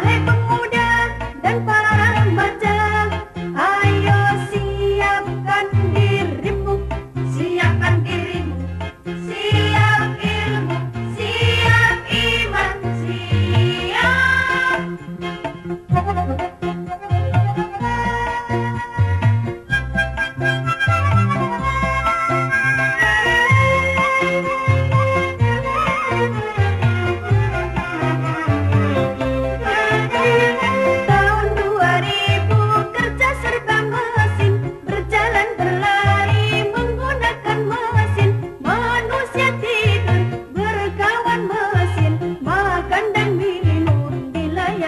है तुम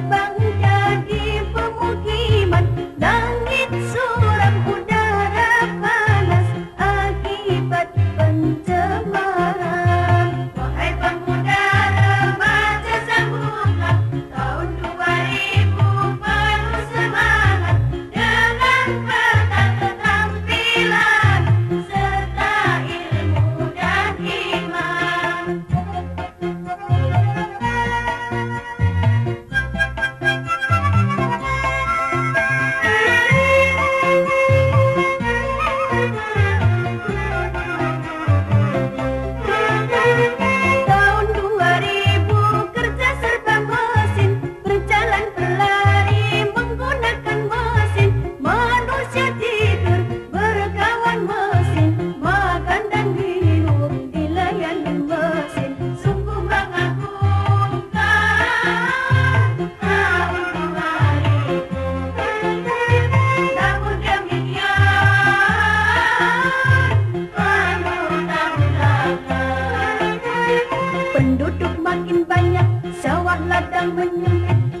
the. Penduduk makin banyak, sawah ladang menyempit,